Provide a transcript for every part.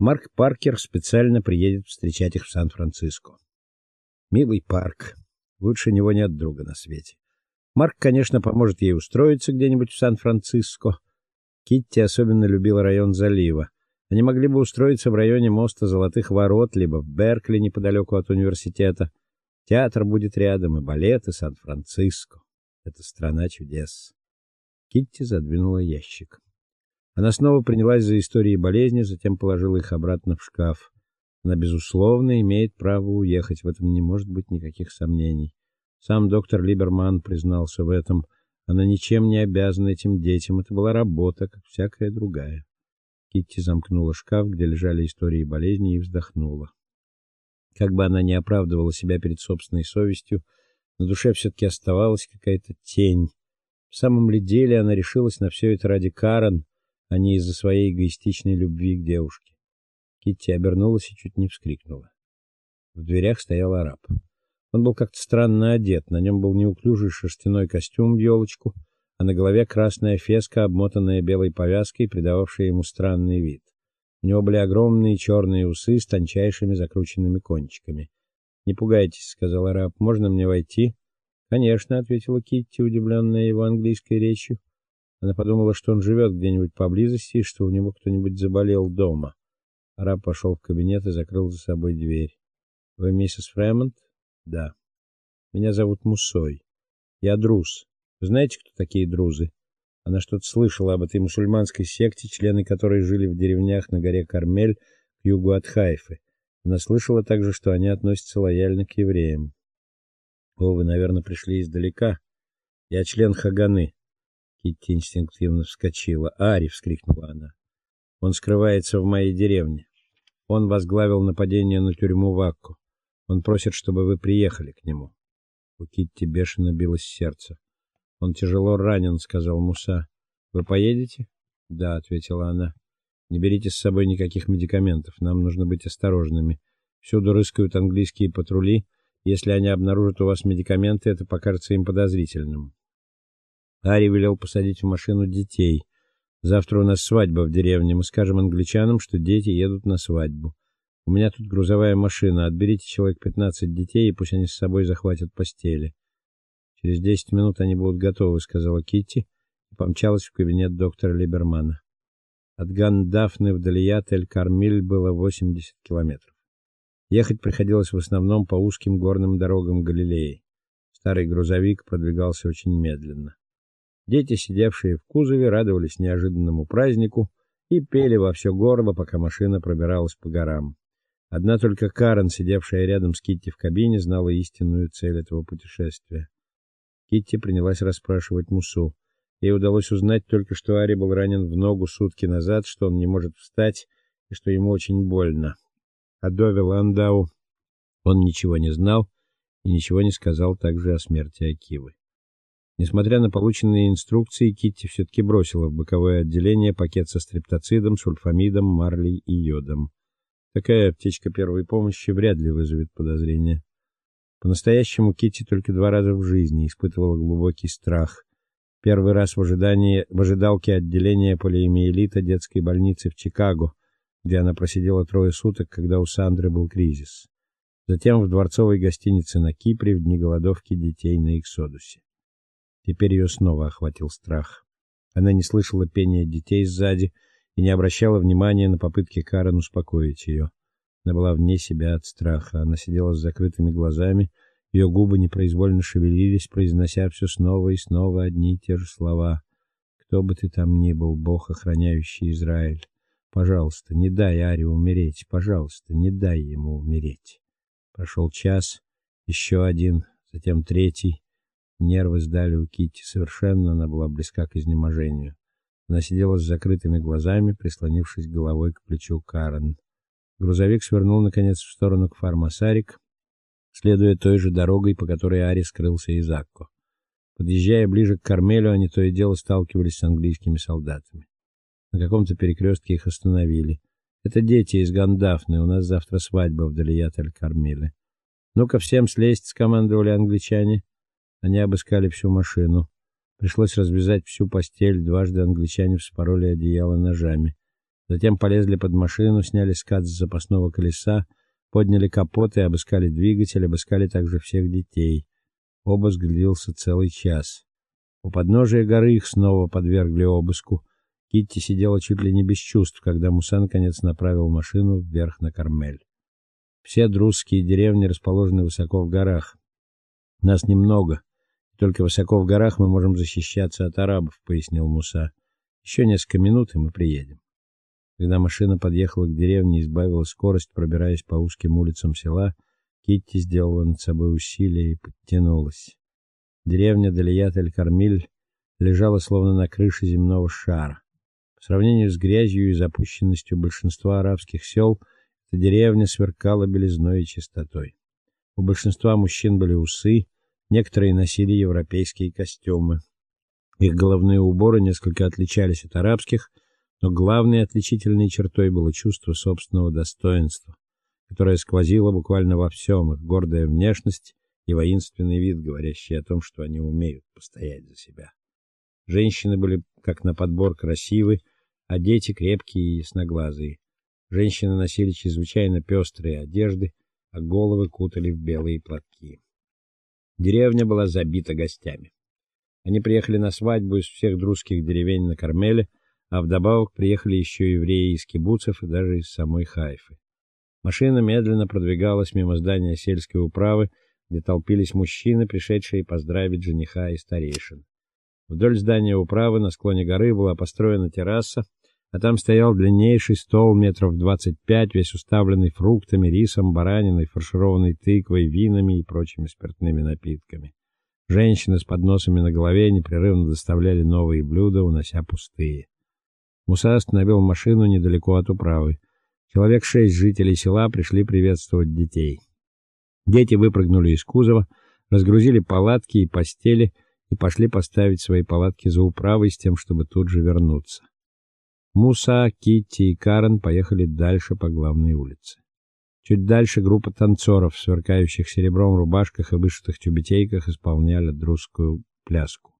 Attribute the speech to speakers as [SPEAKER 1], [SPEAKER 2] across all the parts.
[SPEAKER 1] Марк Паркер специально приедет встречать их в Сан-Франциско. Милый Парк. Лучше него нет друга на свете. Марк, конечно, поможет ей устроиться где-нибудь в Сан-Франциско. Китти особенно любила район залива. Они могли бы устроиться в районе моста Золотых ворот, либо в Беркли неподалеку от университета. Театр будет рядом, и балет, и Сан-Франциско. Это страна чудес. Китти задвинула ящик. Она снова принялась за истории болезни, затем положила их обратно в шкаф. Она безусловно имеет право уехать, в этом не может быть никаких сомнений. Сам доктор Либерман признался в этом. Она ничем не обязана этим детям, это была работа, как всякая другая. Китти замкнула шкаф, где лежали истории болезни, и вздохнула. Как бы она ни оправдывала себя перед собственной совестью, на душе все таки оставалась какая-то тень. В самом ли деле она решилась на все это ради Карен, а не из-за своей эгоистичной любви к девушке? Китти обернулась и чуть не вскрикнула. В дверях стоял араб. Он был как-то странно одет. На нем был неуклюжий шерстяной костюм в ёлочку, а на голове красная феска, обмотанная белой повязкой, придававшая ему странный вид. У него были огромные черные усы с тончайшими закрученными кончиками. "Не пугайтесь", сказал араб. "Можно мне войти?" "Конечно", ответила Китти, удивленная его английской речью. Она подумала, что он живет где-нибудь поблизости и что у него кто-нибудь заболел дома. Араб пошел в кабинет и закрыл за собой дверь. "Вы миссис Фремонт?" "Да. Меня зовут Мусой. Я друз. Знаете, кто такие друзы?" Она что-то слышала об этой мусульманской секте, члены которой жили в деревнях на горе Кармель к югу от Хайфы. Она слышала также, что они относятся лояльно к евреям. О, вы, наверное, пришли издалека. Я член Хаганы. Китти инстинктивно вскочила. "Ари!" вскрикнула она. "Он скрывается в моей деревне. Он возглавил нападение на тюрьму Вакку. Он просит, чтобы вы приехали к нему". У Китти бешено билось сердце. "Он тяжело ранен", сказал Муса. "Вы поедете?" "Да", ответила она. "Не берите с собой никаких медикаментов. Нам нужно быть осторожными. Всюду рыскают английские патрули. Если они обнаружат у вас медикаменты, это покажется им подозрительным. Ари велел посадить в машину детей. Завтра у нас свадьба в деревне. Мы скажем англичанам, что дети едут на свадьбу. У меня тут грузовая машина. Отберите человек 15 детей, и пусть они с собой захватят постели. Через 10 минут они будут готовы, сказала Китти и помчалась в кабинет доктора Либермана. От Гандафны в Далият-эль-Кармиль было 80 километров. Ехать приходилось в основном по узким горным дорогам Галилеи. Старый грузовик продвигался очень медленно. Дети, сидевшие в кузове, радовались неожиданному празднику и пели во все горло, пока машина пробиралась по горам. Одна только Карен, сидевшая рядом с Китти в кабине, знала истинную цель этого путешествия. Китти принялась расспрашивать Мусу. Ей удалось узнать только, что Ари был ранен в ногу сутки назад, что он не может встать и что ему очень больно. О Дове Ландау он ничего не знал и ничего не сказал также о смерти Акивы. Несмотря на полученные инструкции, Китти все таки бросила в боковое отделение пакет со стрептоцидом, сульфамидом, марлей и йодом. Такая аптечка первой помощи вряд ли вызовет подозрения. По-настоящему Китти только два раза в жизни испытывала глубокий страх. Первый раз в ожидании в ожидалке отделения полиомиелита детской больницы в Чикаго, где она просидела трое суток, когда у Сандры был кризис. Затем в дворцовой гостинице на Кипре в дни голодовки детей на Иксодусе. Теперь ее снова охватил страх. Она не слышала пения детей сзади и не обращала внимания на попытки Карен успокоить ее. Она была вне себя от страха. Она сидела с закрытыми глазами, ее губы непроизвольно шевелились, произнося все снова и снова одни и те же слова. Кто бы ты там ни был, Бог, охраняющий Израиль, Пожалуйста, не дай Аре умереть, пожалуйста, не дай ему умереть. Прошел час, еще один, затем третий. Нервы сдали у Кити совершенно, она была близка к изнеможению. Она сидела с закрытыми глазами, прислонившись головой к плечу Карен. Грузовик свернул наконец в сторону к Фармасарик, следуя той же дорогой, по которой Ари скрылся из Акко. Подъезжая ближе к Кармелю, они то и дело сталкивались с английскими солдатами. На каком-то перекрестке их остановили. Это дети из Гандафны, у нас завтра свадьба в Далият-эль-Кармиле. Ну-ка всем слезть, скомандовали англичане. Они обыскали всю машину. Пришлось развязать всю постель, дважды англичане вспороли одеяло ножами. Затем полезли под машину, сняли скат с запасного колеса, подняли капот и обыскали двигатель, обыскали также всех детей. Обыск длился целый час. У подножия горы их снова подвергли обыску. Китти сидела чуть ли не без чувств, когда Муса наконец направил машину вверх на Кармель. Все друзские деревни расположены высоко в горах. Нас немного. Только высоко в горах мы можем защищаться от арабов, пояснил Муса. Еще несколько минут, и мы приедем. Когда машина подъехала к деревне и избавила скорость, пробираясь по узким улицам села, Китти сделала над собой усилие и подтянулась. Деревня Далият-эль-Кармиль лежала словно на крыше земного шара. По сравнению с грязью и запущенностью большинства арабских сел, эта деревня сверкала белизной и чистотой. У большинства мужчин были усы, некоторые носили европейские костюмы. Их головные уборы несколько отличались от арабских, но главной отличительной чертой было чувство собственного достоинства которая сквозила буквально во всем, их гордая внешность и воинственный вид, говорящий о том, что они умеют постоять за себя. Женщины были как на подбор красивы, а дети крепкие и ясноглазые. Женщины носили чрезвычайно пестрые одежды, а головы кутали в белые платки. Деревня была забита гостями. Они приехали на свадьбу из всех друзских деревень на Кармеле, а вдобавок приехали еще евреи из кибуцев и даже из самой Хайфы. Машина медленно продвигалась мимо здания сельской управы, где толпились мужчины, пришедшие поздравить жениха и старейшин. Вдоль здания управы на склоне горы была построена терраса, а там стоял длиннейший стол метров двадцать пять, весь уставленный фруктами, рисом, бараниной, фаршированной тыквой, винами и прочими спиртными напитками. Женщины с подносами на голове непрерывно доставляли новые блюда, унося пустые. Муса остановил машину недалеко от управы. Человек шесть жителей села пришли приветствовать детей. Дети выпрыгнули из кузова, разгрузили палатки и постели и пошли поставить свои палатки за управой с тем, чтобы тут же вернуться. Муса, Китти и Карен поехали дальше по главной улице. Чуть дальше группа танцоров в сверкающих серебром рубашках и вышитых тюбетейках исполняли друзскую пляску.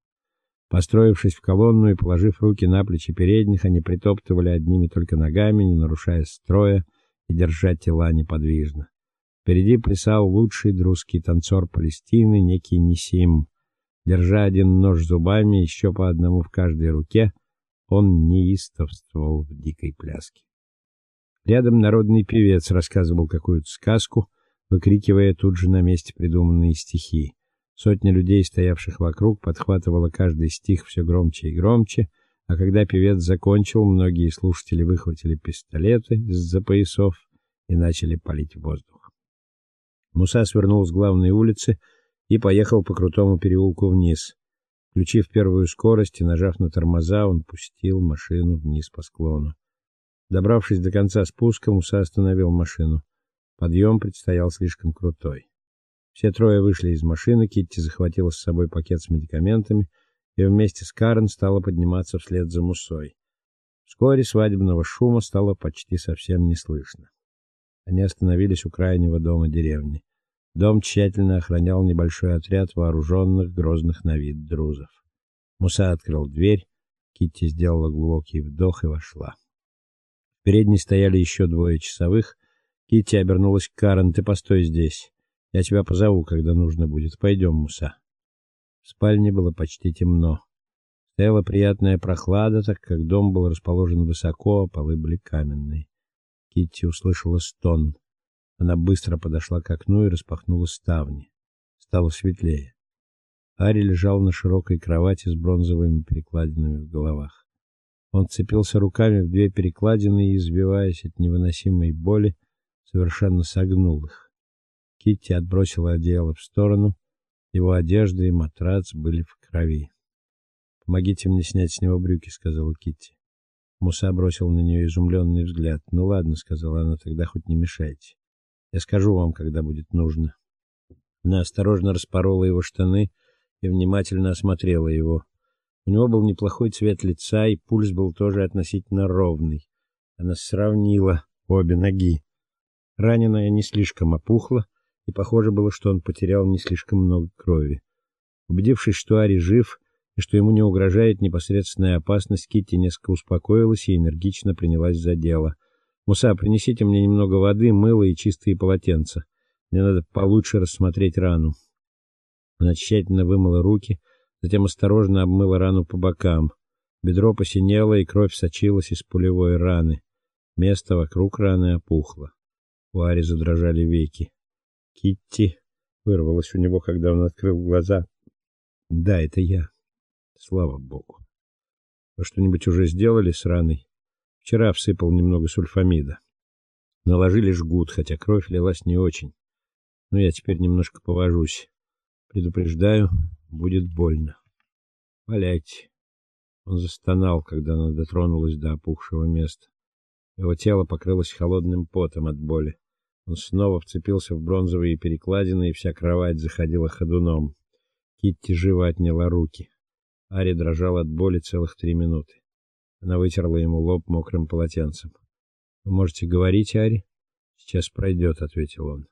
[SPEAKER 1] Построившись в колонну и положив руки на плечи передних, они притоптывали одними только ногами, не нарушая строя и держа тела неподвижно. Впереди плясал лучший друзский танцор Палестины, некий Нисим. Держа один нож зубами, еще по одному в каждой руке, он неистовствовал в дикой пляске. Рядом народный певец рассказывал какую-то сказку, выкрикивая тут же на месте придуманные стихи. Сотня людей, стоявших вокруг, подхватывала каждый стих все громче и громче, а когда певец закончил, многие слушатели выхватили пистолеты из-за поясов и начали палить в воздух. Муса свернул с главной улицы и поехал по крутому переулку вниз. Включив первую скорость и нажав на тормоза, он пустил машину вниз по склону. Добравшись до конца спуска, Муса остановил машину. Подъем предстоял слишком крутой. Все трое вышли из машины, Китти захватила с собой пакет с медикаментами и вместе с Карен стала подниматься вслед за Мусой. Вскоре свадебного шума стало почти совсем не слышно. Они остановились у крайнего дома деревни. Дом тщательно охранял небольшой отряд вооруженных, грозных на вид друзов. Муса открыл дверь, Китти сделала глубокий вдох и вошла. В передней стояли еще двое часовых. Китти обернулась к Карен: "Ты постой здесь. Я тебя позову, когда нужно будет. Пойдем, Муса. В спальне было почти темно. Стояла приятная прохлада, так как дом был расположен высоко, а полы были каменные. Китти услышала стон. Она быстро подошла к окну и распахнула ставни. Стало светлее. Ари лежал на широкой кровати с бронзовыми перекладинами в головах. Он цепился руками в две перекладины и, избиваясь от невыносимой боли, совершенно согнул их. Китти отбросила одеяло в сторону. Его одежда и матрац были в крови. Помогите мне снять с него брюки, сказала Китти. Муса бросил на нее изумленный взгляд. "Ну ладно", сказала она, "тогда хоть не мешайте. Я скажу вам, когда будет нужно". Она осторожно распорола его штаны и внимательно осмотрела его. У него был неплохой цвет лица, и пульс был тоже относительно ровный. Она сравнила обе ноги. Раненая не слишком опухла, и похоже было, что он потерял не слишком много крови. Убедившись, что Ари жив, и что ему не угрожает непосредственная опасность, Китти несколько успокоилась и энергично принялась за дело. Муса, принесите мне немного воды, мыла и чистые полотенца. Мне надо получше рассмотреть рану. Она тщательно вымыла руки, затем осторожно обмыла рану по бокам. Бедро посинело, и кровь сочилась из пулевой раны. Место вокруг раны опухло. У Ари задрожали веки. Китти вырвалось у него, когда он открыл глаза. Да, это я. Слава богу. Вы что-нибудь уже сделали с раной? Вчера всыпал немного сульфамида. Наложили жгут, хотя кровь лилась не очень. Но я теперь немножко повожусь. Предупреждаю, будет больно. Валяйте. Он застонал, когда она дотронулась до опухшего места. Его тело покрылось холодным потом от боли. Он снова вцепился в бронзовые перекладины, и вся кровать заходила ходуном. Китти живо отняла руки. Ари дрожал от боли целых три минуты. Она вытерла ему лоб мокрым полотенцем. Вы можете говорить, Ари? Сейчас пройдет», — ответил он.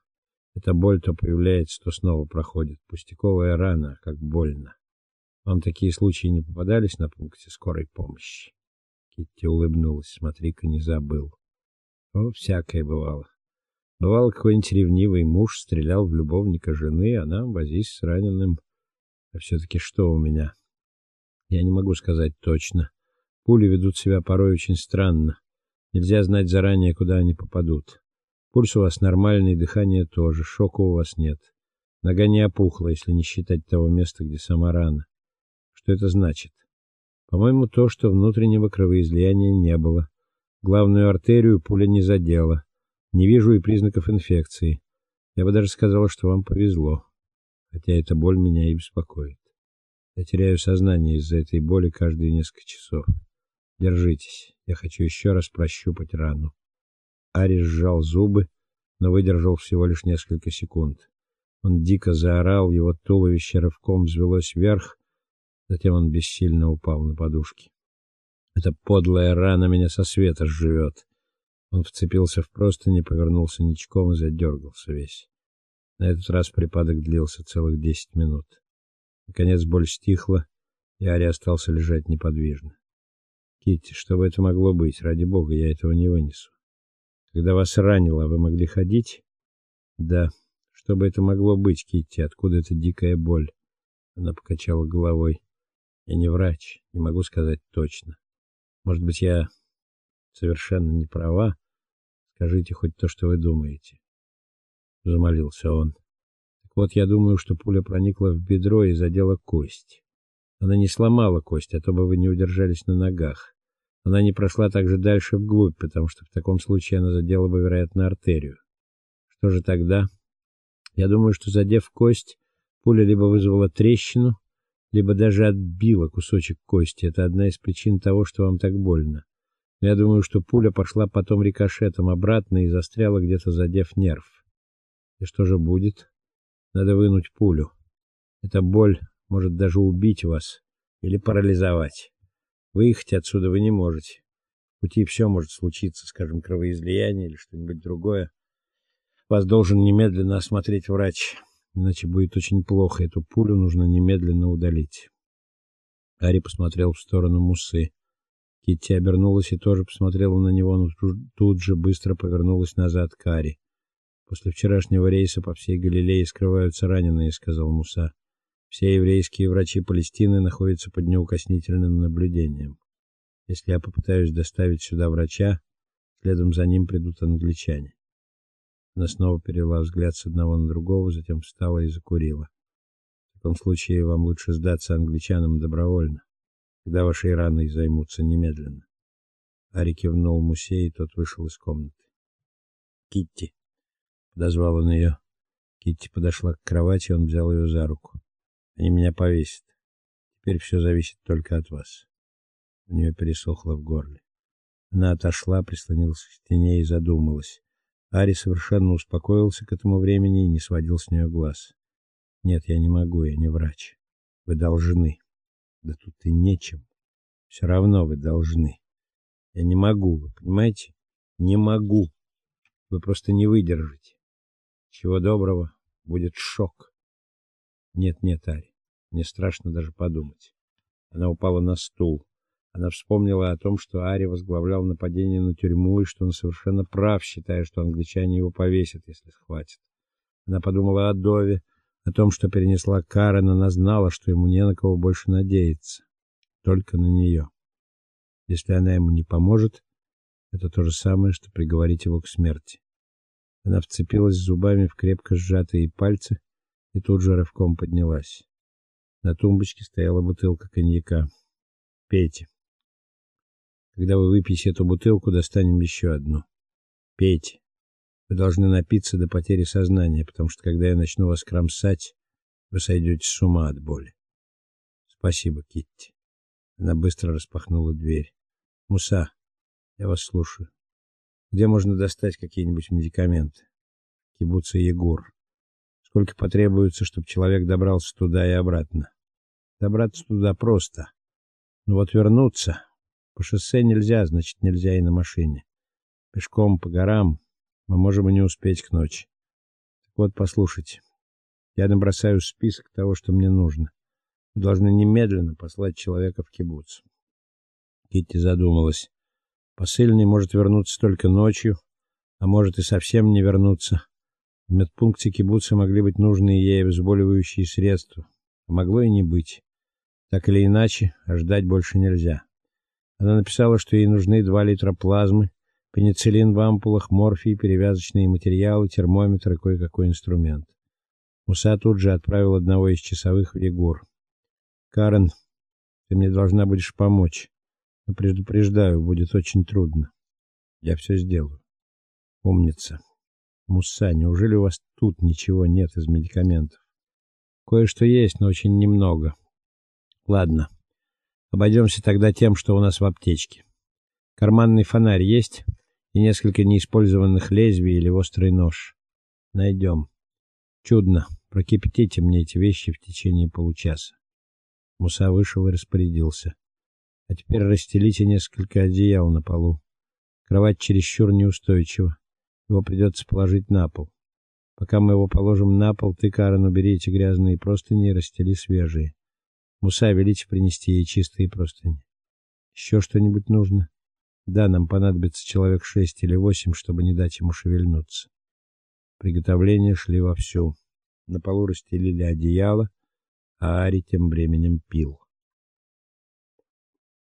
[SPEAKER 1] Эта боль то появляется, то снова проходит. Пустяковая рана, как больно. Вам такие случаи не попадались на пункте скорой помощи? Китти улыбнулась. Смотри-ка, не забыл. О, всякое бывало. Бывало, какой-нибудь ревнивый муж стрелял в любовника жены, а нам возись с раненым. А все таки что у меня? Я не могу сказать точно. Пули ведут себя порой очень странно. Нельзя знать заранее, куда они попадут. Пульс у вас нормальный, дыхание тоже, шока у вас нет. Нога не опухла, если не считать того места, где сама рана. Что это значит? По-моему, то, что внутреннего кровоизлияния не было. Главную артерию пуля не задела. Не вижу и признаков инфекции. Я бы даже сказала, что вам повезло. Хотя эта боль меня и беспокоит. Я теряю сознание из-за этой боли каждые несколько часов. Держитесь. Я хочу еще раз прощупать рану. Ари сжал зубы, но выдержал всего лишь несколько секунд. Он дико заорал, его туловище рывком взвелось вверх, затем он бессильно упал на подушки. Эта подлая рана меня со света сживет. Он вцепился в простыни, повернулся ничком и задергался весь. На этот раз припадок длился целых десять минут. Наконец боль стихла, и Ари остался лежать неподвижно. Китти, что бы это могло быть? Ради бога, я этого не вынесу. Когда вас ранило, вы могли ходить? Да. Что бы это могло быть, Китти? Откуда эта дикая боль? Она покачала головой. Я не врач, не могу сказать точно. Может быть, я совершенно не права? Скажите хоть то, что вы думаете. Замолился он. Так вот, я думаю, что пуля проникла в бедро и задела кость. Она не сломала кость, а то бы вы не удержались на ногах. Она не прошла также дальше вглубь, потому что в таком случае она задела бы, вероятно, артерию. Что же тогда? Я думаю, что задев кость, пуля либо вызвала трещину, либо даже отбила кусочек кости. Это одна из причин того, что вам так больно. Но я думаю, что пуля пошла потом рикошетом обратно и застряла где-то задев нерв. И что же будет? Надо вынуть пулю. Эта боль может даже убить вас или парализовать. Выехать отсюда вы не можете. В пути все может случиться, скажем, кровоизлияние или что-нибудь другое. Вас должен немедленно осмотреть врач, иначе будет очень плохо. Эту пулю нужно немедленно удалить. Ари посмотрел в сторону Мусы. Китти обернулась и тоже посмотрела на него, но тут же быстро повернулась назад к Ари. После вчерашнего рейса по всей Галилее скрываются раненые, сказал Муса. Все еврейские врачи Палестины находятся под неукоснительным наблюдением. Если я попытаюсь доставить сюда врача, следом за ним придут англичане. Она снова перевела взгляд с одного на другого, затем встала и закурила. В таком случае вам лучше сдаться англичанам добровольно, когда ваши раны займутся немедленно. Ари кивнул Мусе, и тот вышел из комнаты. Китти подозвал он ее. Китти подошла к кровати, он взял ее за руку. Они меня повесят. Теперь все зависит только от вас. У нее пересохло в горле. Она отошла, прислонилась к стене и задумалась. Ари совершенно успокоился к этому времени и не сводил с нее глаз. Нет, я не могу, я не врач. Вы должны. Да тут и нечем. Все равно вы должны. Я не могу, вы понимаете? Не могу. Вы просто не выдержите. Чего доброго, будет шок. Нет, нет, Ари. Мне страшно даже подумать. Она упала на стул. Она вспомнила о том, что Ари возглавлял нападение на тюрьму и что он совершенно прав, считая, что англичане его повесят, если схватят. Она подумала о Дове, о том, что перенесла Карен, она знала, что ему не на кого больше надеяться, только на нее. Если она ему не поможет, это то же самое, что приговорить его к смерти. Она вцепилась зубами в крепко сжатые пальцы и тут же рывком поднялась. На тумбочке стояла бутылка коньяка. Пейте. Когда вы выпьете эту бутылку, достанем еще одну. Пейте. Вы должны напиться до потери сознания, потому что когда я начну вас кромсать, вы сойдете с ума от боли. Спасибо, Китти. Она быстро распахнула дверь. Муса, я вас слушаю. Где можно достать какие-нибудь медикаменты? Кибуца Егор. Сколько потребуется, чтобы человек добрался туда и обратно? Добраться туда просто. Но вот вернуться по шоссе нельзя, значит, нельзя и на машине. Пешком по горам мы можем и не успеть к ночи. Так вот, послушайте. Я набросаю список того, что мне нужно. Мы должны немедленно послать человека в кибуц. Китти задумалась. Посыльный может вернуться только ночью, а может и совсем не вернуться. В медпункте кибуца могли быть нужные ей обезболивающие средства, а могло и не быть. Так или иначе, ждать больше нельзя. Она написала, что ей нужны 2 литра плазмы, пенициллин в ампулах, морфий, перевязочные материалы, термометр и кое-какой инструмент. Муса тут же отправил одного из часовых в Егор. Карен, ты мне должна будешь помочь. Но предупреждаю, будет очень трудно. Я все сделаю. Умница. Муса, неужели у вас тут ничего нет из медикаментов? Кое-что есть, но очень немного. Ладно. Обойдемся тогда тем, что у нас в аптечке. Карманный фонарь есть и несколько неиспользованных лезвий или острый нож. Найдем. Чудно. Прокипятите мне эти вещи в течение получаса. Муса вышел и распорядился. А теперь расстелите несколько одеял на полу. Кровать чересчур неустойчива. Его придется положить на пол. Пока мы его положим на пол, ты, Карен, убери эти грязные простыни и расстели свежие. Муса, велите принести ей чистые простыни. Еще что-нибудь нужно? Да, нам понадобится человек шесть или восемь, чтобы не дать ему шевельнуться. Приготовления шли вовсю. На полу расстелили одеяло, а Ари тем временем пил.